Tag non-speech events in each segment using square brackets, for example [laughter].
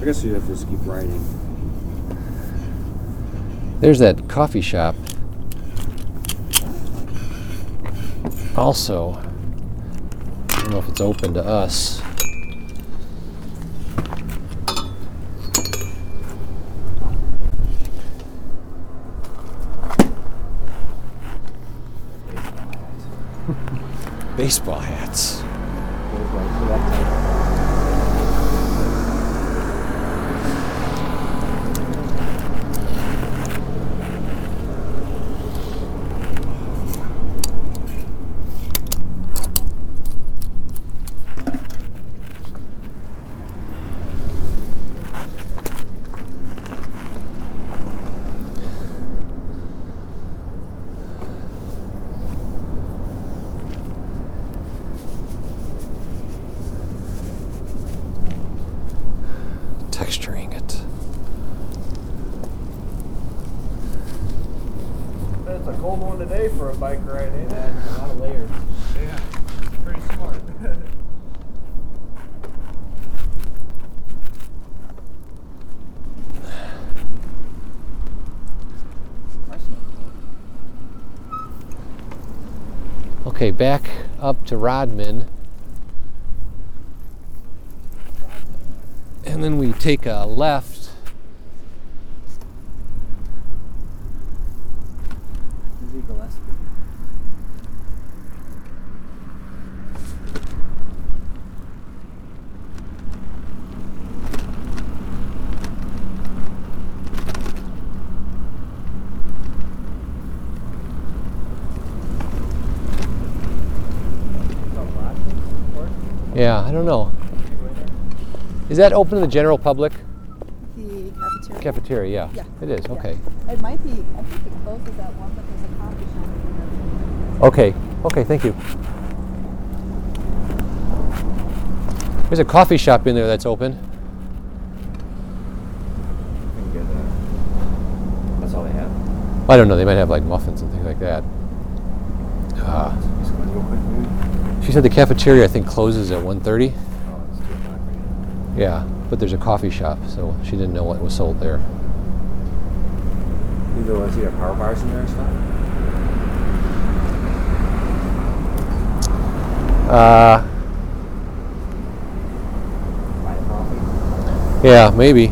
I guess you have to just keep riding. There's that coffee shop. Also, I don't know if it's open to us. Baseball hats. Texturing it. It's a cold one today for a bike ride, ain't it? a lot of layers. Yeah, pretty smart. Okay, back up to Rodman. And then we take a left. Yeah, I don't know. Is that open to the general public? The cafeteria? Cafeteria, yeah. Yeah. It is, Yeah. okay. It might be, I think it closes at one, but there's a coffee shop in Okay, okay, thank you. There's a coffee shop in there that's open. That's all they have. I don't know, they might have like muffins and things like that. Uh, Just going real quick, maybe. She said the cafeteria, I think, closes at 1.30. Oh, Yeah, but there's a coffee shop, so she didn't know what was sold there. Either one's either power bars in there or something. Uh, Buy a coffee. yeah, maybe.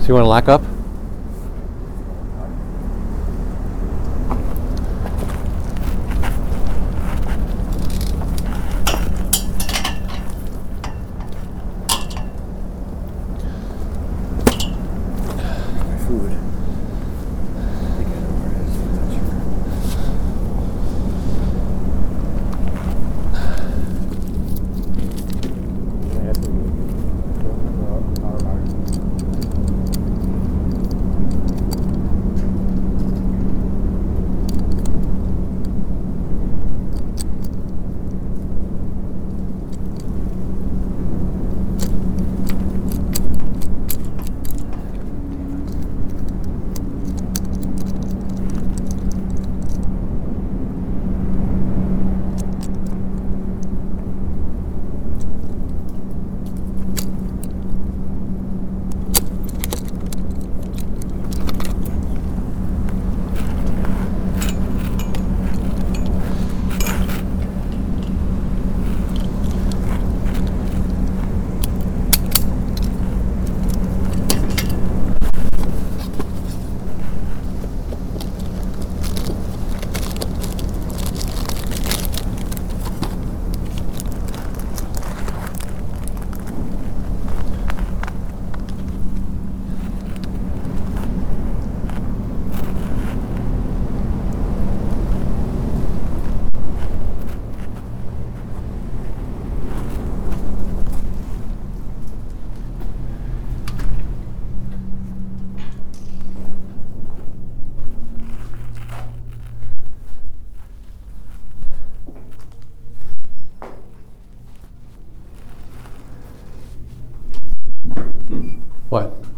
So you want to lock up?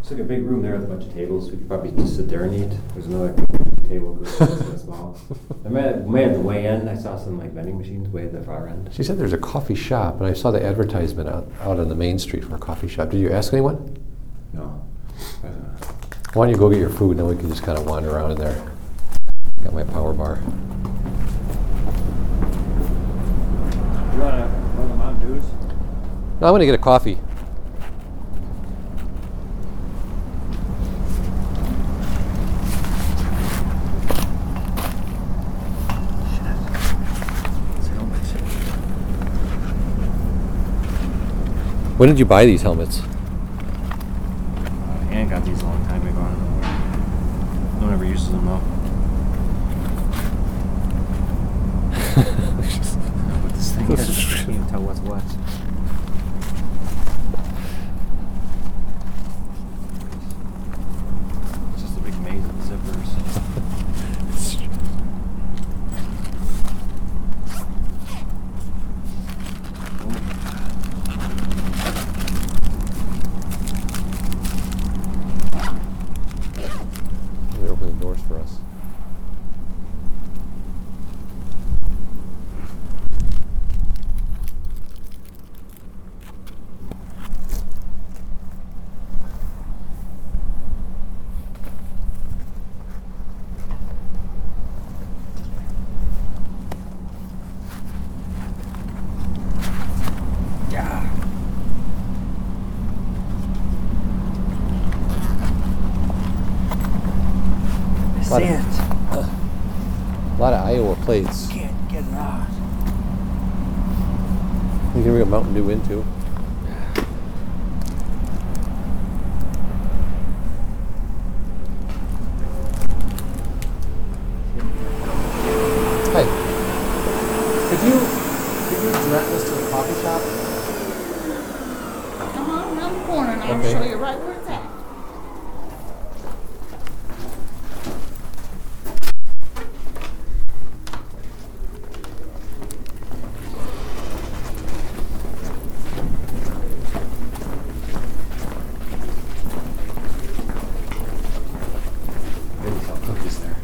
It's like a big room there with a bunch of tables. We could probably just sit there and eat. There's another [laughs] table group as well. [laughs] I met, met at the way in, I saw some like vending machines way at the far end. She said there's a coffee shop, and I saw the advertisement out, out on the main street for a coffee shop. Did you ask anyone? No. Why don't you go get your food, and then we can just kind of wander around in there. Got my power bar. You wanna run the Mountain Dews? No, I'm gonna get a coffee. When did you buy these helmets? Uh, Ann got these a long time ago. I don't know where. No one ever uses them though. [laughs] This thing is, I can't even tell what's what. It's just a big maze of zippers. They open the doors for us. Yeah. I Lot see of- it. A lot of Iowa plates. Can't get it out. You can bring a Mountain Dew into. Hi. Could you could you direct us to the coffee shop? Come on around the corner and I'll Okay. show you right where it's at. Maybe sell cookies there.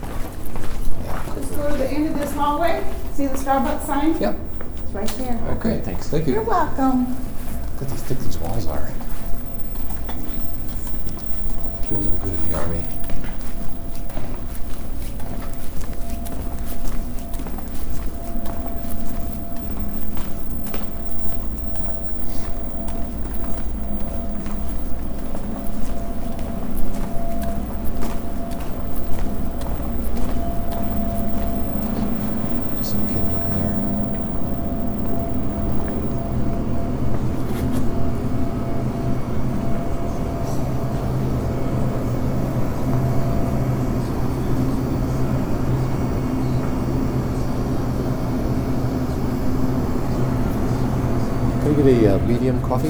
Just go to the end of this hallway. See the Starbucks sign? Yep. It's right there. Okay, thanks. Thank you. You're welcome. Look at how thick these walls are. Feels no good in the army. Just some kid working there. Get a uh, medium coffee?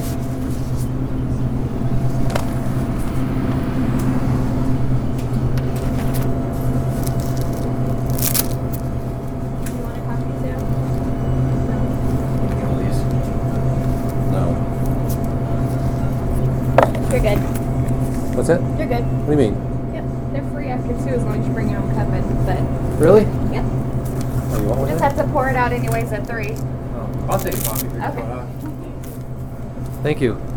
You want a coffee too? Any of these? No. You're good. What's that? You're good. What do you mean? Yep. They're free after two as long as you bring your own cup in. But Really? yep. Oh, you want one? Just then? have to pour it out anyways at three. Oh, I'll take a coffee. if you're Okay. going out. Thank you.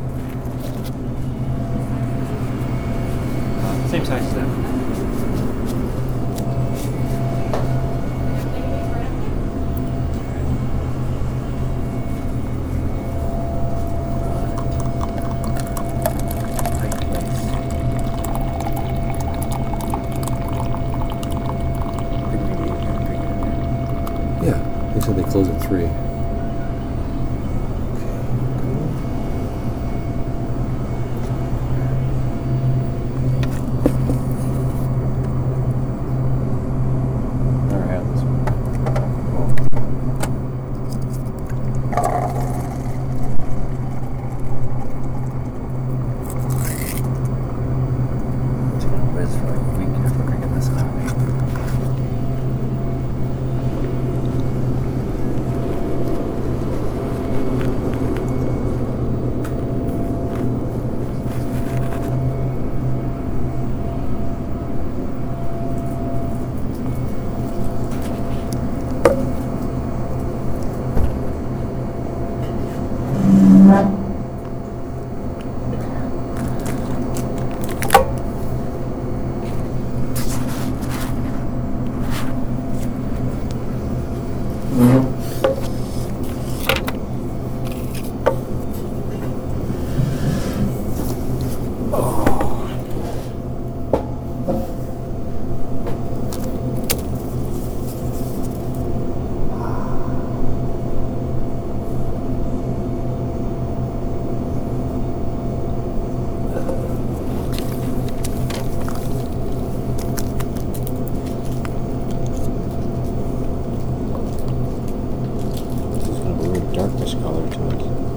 This color to it.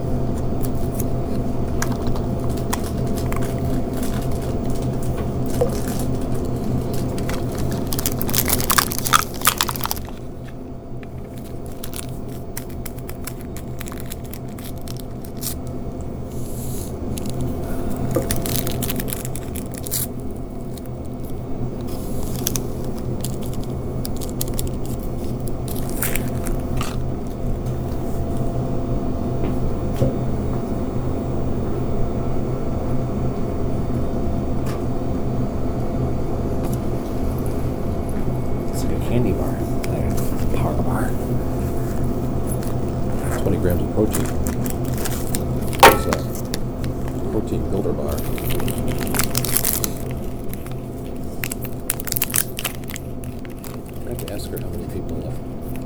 To ask her how many people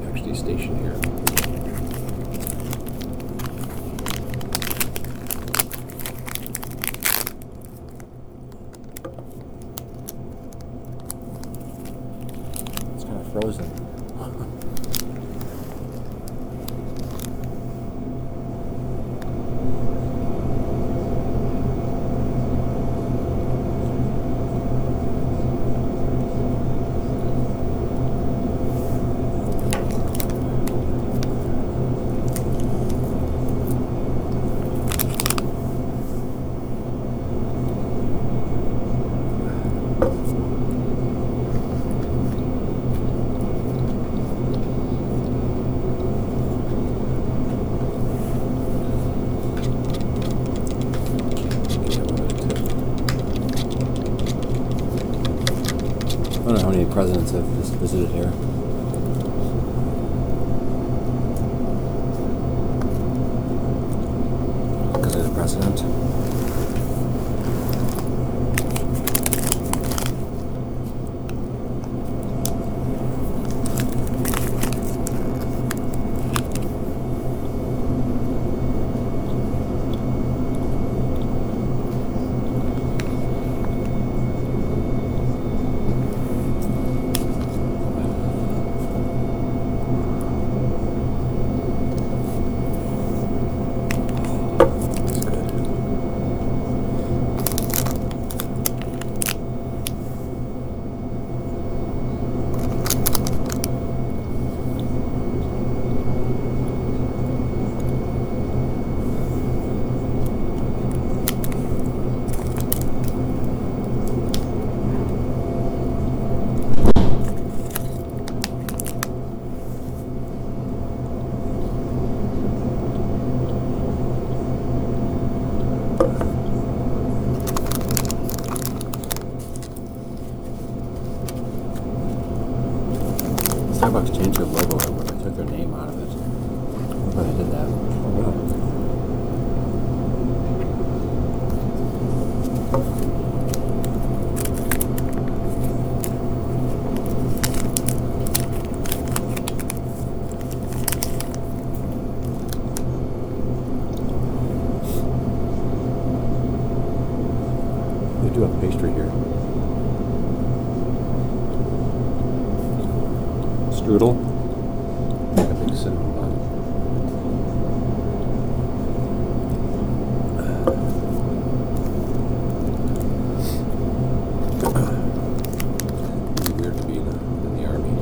actually stationed here. It's kind of frozen. I don't presidents have vis- visited here. Because of the president. That's good. Starbucks changed their logo. They took their name out of it. But they did that. Oh, wow. Do here. Strudel. Like a big cinnamon bun. It'd be weird to be in the, in the army.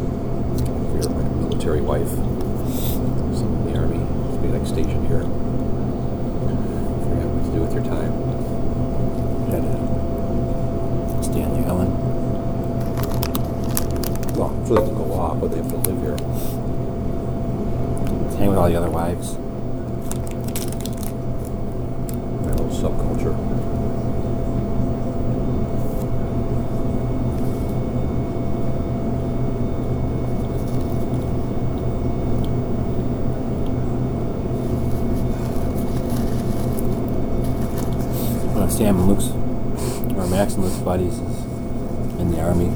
If you're like a military wife, someone in the army, to be like stationed here. Forget what to do with your time. Had to stay on the island. Well, so they can go off, but they have to live here. Hang with all the other wives. That whole subculture. One of Sam and Luke's, or Max and Luke's buddies is in the army.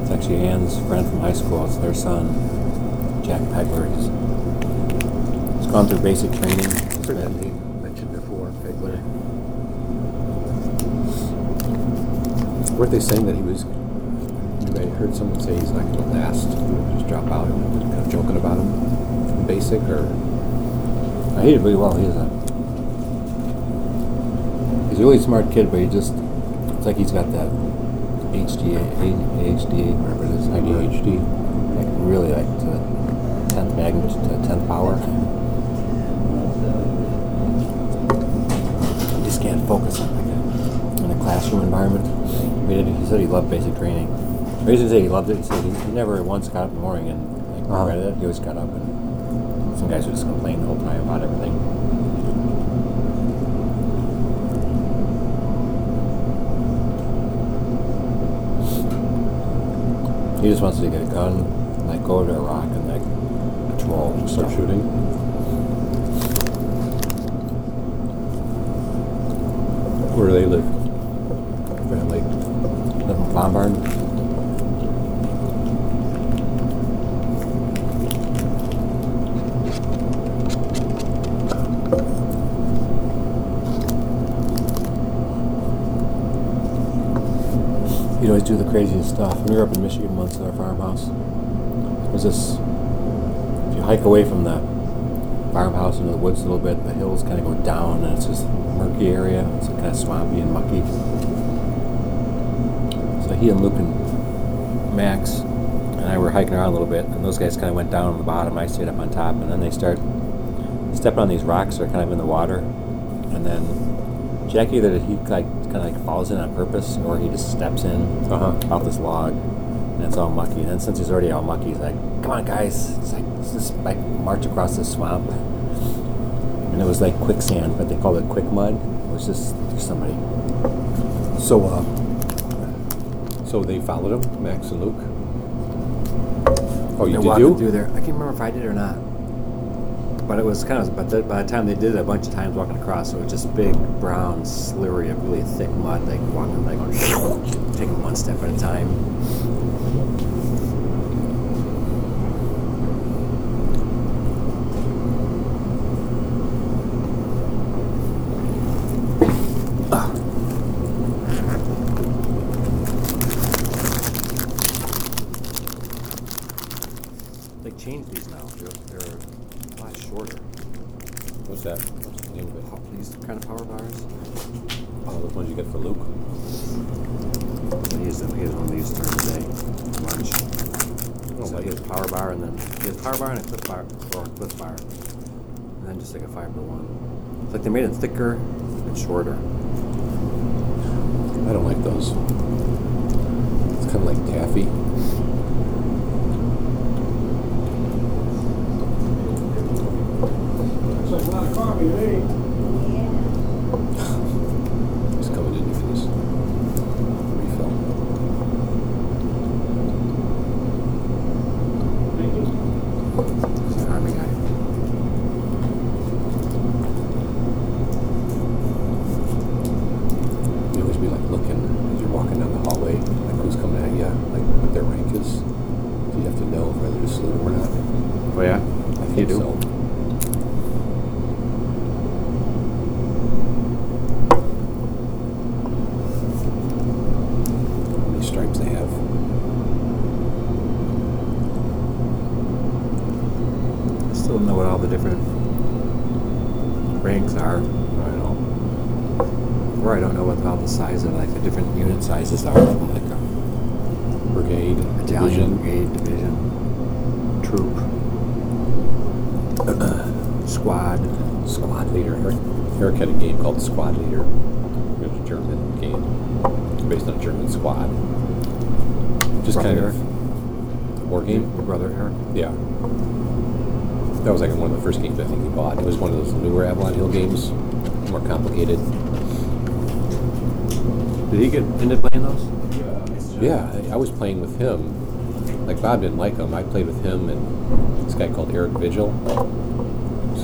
It's actually Ann's friend from high school. It's their son, Jack Pegler. He's, he's gone through basic training. He's Heard that been- name mentioned before, Pegler. Weren't they saying that he was? I heard someone say he's not going to last? He just drop out. and Kind of joking about him. in Basic or Uh, he did really well. He's a he's a really smart kid, but he just like he's got that HDA, ADHD, whatever it is, ADHD. like really like to tenth magnitude to tenth power. He just can't focus on like in a classroom environment. He, did, he said he loved basic training. Or he didn't say he loved it. He said he, he never once got up in the morning and like, Uh-huh. regretted it. He always got up and some guys would just complain the whole time about everything. He just wants to get a gun, like go to Iraq and like patrol and Start stuff. shooting. Where do they live? Family. Live in Bombard. He'd always do the craziest stuff. We were up in Michigan once at our farmhouse, was this. If you hike away from the farmhouse into the woods a little bit, the hills kind of go down, and it's this murky area. It's kind of swampy and mucky. So he and Luke and Max and I were hiking around a little bit, and those guys kind of went down on the bottom. I stayed up on top, and then they start stepping on these rocks that are kind of in the water, and then Jackie, that he like kind of like falls in on purpose, or he just steps in Uh-huh. off this log, and it's all mucky. And then since he's already all mucky, he's like, "Come on, guys! It's like let's just like march across this swamp." And it was like quicksand, but they called it quick mud. It was just somebody. So, uh, so they followed him, Max and Luke. Oh, you did you? through there. I can't remember if I did or not. But it was kind of. But the, by the time they did it, a bunch of times walking across, it was just big brown slurry of really thick mud, like walking, like [laughs] taking one step at a time. They changed these now. They're, they're a lot shorter. What's that? What's the name of it? These kind of power bars. Oh, those ones you get for Luke. He has, he has one of these during the day, lunch. Oh, so like he has it. power bar and then he has power bar and a Clif bar or a Clif bar, and then just like a fiber one. It's like they made it thicker and shorter. I don't like those. It's kind of like taffy. Looks like a lot of coffee today. He's coming in for this refill. Thank you. He's an army guy. You always be like looking as you're walking down the hallway, like who's coming at you, like what their rank is. You have to know whether to salute them or not. Oh yeah, I you think do. so. How many stripes they have? I still don't know what all the different ranks are. I don't know. Or I don't know what all the size of like the different unit sizes are from like a Brigade, battalion division. brigade, division, troop, [clears throat] squad. Squad leader. Eric, Eric had a game called Squad Leader. It was a German game based on a German squad. Just kind Brother of war game. Your brother Eric. Yeah. That was like one of the first games I think he bought. It was one of those newer Avalon Hill games, more complicated. Did he get into playing those? Yeah, I, I was playing with him. Like Bob didn't like him. I played with him and this guy called Eric Vigil.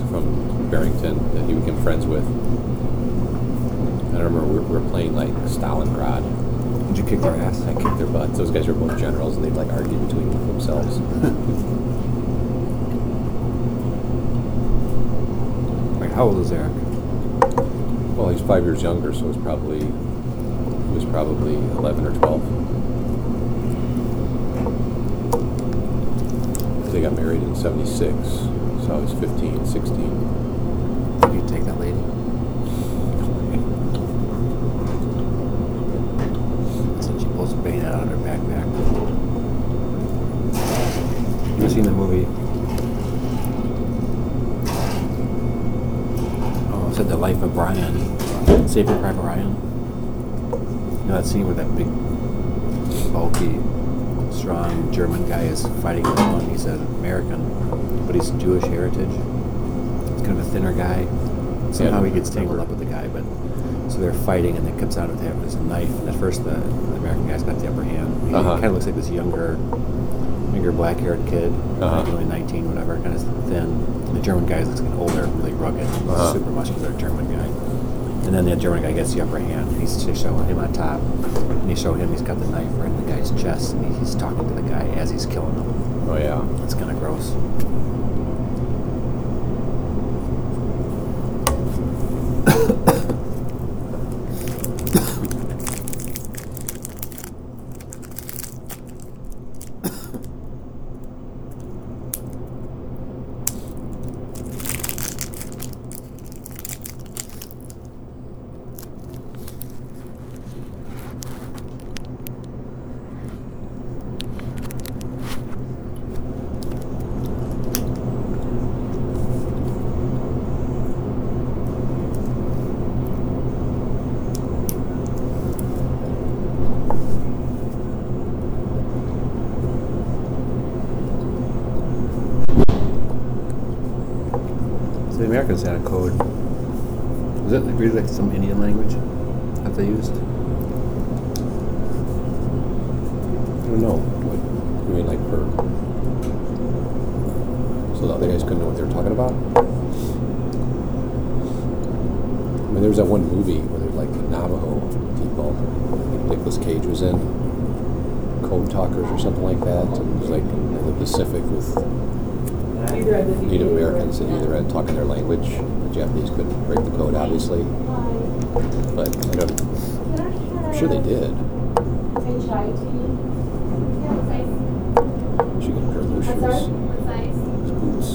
From Barrington that he became friends with. I remember we were, we were playing like Stalingrad. Did you kick their ass? I kicked their butts. Those guys were both generals, and they'd like argue between themselves. [laughs] how old is Eric? well, he's five years younger, so it was probably he was probably eleven or twelve. They got married in '76, so I was 15, 16. Did you take that lady? So she pulls a bayonet out of her backpack. You ever seen the movie? Oh, it said The Life of Brian. Saving Private Ryan. You know that scene where that big, bulky, strong German guy is fighting alone. He's an American, but he's Jewish heritage. He's kind of a thinner guy. Somehow he gets tangled up with the guy, but So they're fighting, and it comes out of they have a knife. And at first, the, the American guy's got the upper hand. He Uh-huh. kind of looks like this younger, younger black-haired kid, Uh-huh. like only 19, whatever, kind of thin. The German guy looks like an older, really rugged, Uh-huh. super muscular German guy. And then the German guy gets the upper hand, and he's showing him on top. And he show him he's got the knife right in the guy's chest, and he's talking to the guy as he's killing him. Oh yeah. It's kind of gross. Americans had a code. Was it really like some Indian language that they used? I don't know. What, you mean like for? So the other guys couldn't know what they were talking about. I mean, there was that one movie where there's like Navajo people. Nicolas Cage was in Code Talkers or something like that. And it was like in the Pacific with Native Americans that either had talking their language. The Japanese couldn't break the code, obviously. But I don't. I'm sure they did. She get a pair of those shoes. Boots.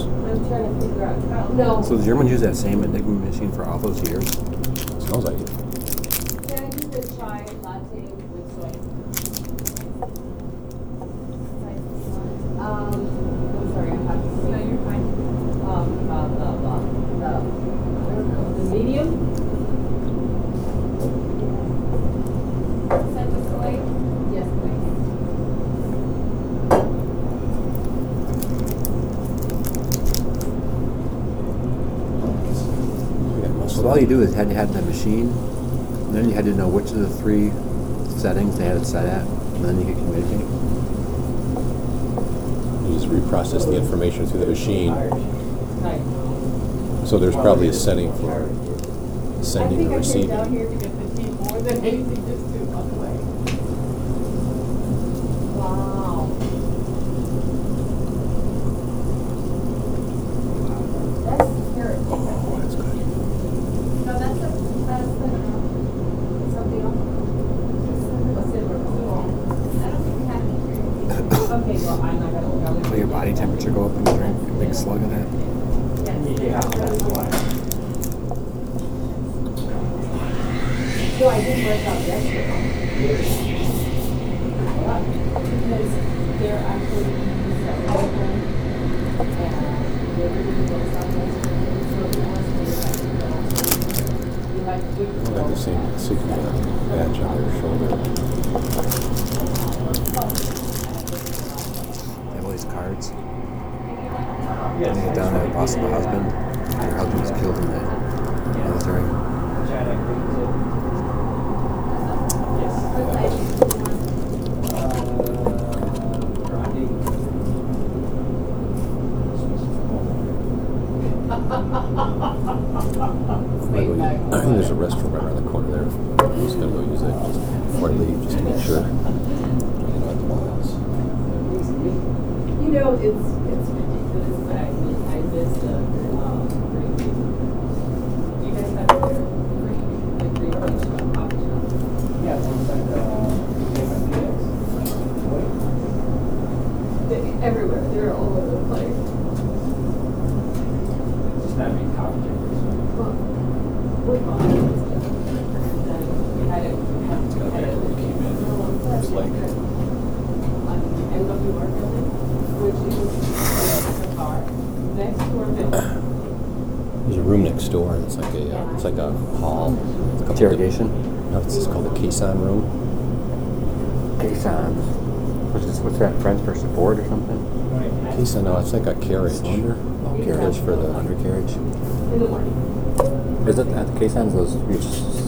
No. So the Germans used that same Enigma machine for all those years. Smells like it. Can I do the chai latte with soy? Um, I'm sorry, I'm having. No, you're fine. Um, uh, uh, uh, uh, I don't know, the medium? Set the soy? Yes, please. We got most So of all you do is had to have the machine, and then you had to know which of the three settings they had it set at, and then you could communicate. You just reprocess the information through the machine. So there's probably a setting for sending or receiving. here to get the tea more than anything just to on the way. Wow. That's carrot. Oh, that's good. No, that's a, that's the, something else. What's it? I don't think we have any. Okay, well, I'm not gonna. Will your body temperature go up when you drink a big slug of that? No, I did work out yesterday. Because they're actually, so open, and they're really good sometimes. So if you want to stay like, you like to do. They got the same insignia badge on their shoulder. Have these cards. Get down to of the husband. Her husband was killed in the military. By the way, I think there's a restroom right around the corner there. I'm just gonna go use it just before I leave, just to make sure. You know, at the miles. You know, it's, it's ridiculous, but I mean, I miss the, um, green tea. Do you guys have their green, the green tea shop, coffee shop? Yeah, it's inside the, They- Everywhere, they're all over the place. Just not being coffee drinkers. Well, we bought it, and then we had it, we had, we had it. It's like- On the NWR building, which is a car, next to our building. There's a room next door. It's like a, uh, it's like a hall. It's a couple Interrogation. di- No, it's just called the caisson room. Caissons. What's, this, what's that? Friends for support or something? Caisson, no, it's like a carriage. Cylinder? Oh, carriage for the Undercarriage. In the morning. Is it at the Caissons? Those you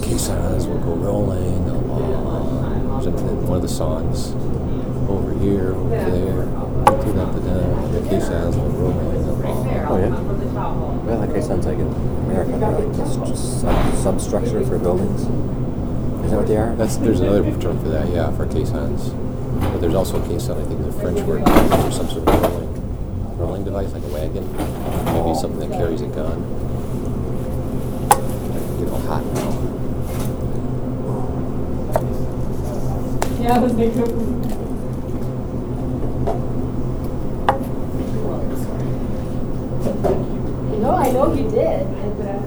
caissons will go rolling along. There's One of the songs over here, over there, to that, to that, the caissons will roll rolling along. Oh, yeah? Well, like caissons like in America, they're like just, just sub, substructure for buildings. Is that what they are? That's there's another term for that, yeah, for caissons. But there's also a case on, I think, is a French word for some sort of rolling, rolling device, like a wagon, maybe something that carries a gun. Get all hot now. Yeah, the big group. No, I know you did. but I-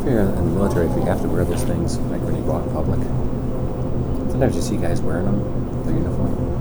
If you're in the military, if you have to wear those things, like when you go out in public, sometimes you see guys wearing them, their uniform.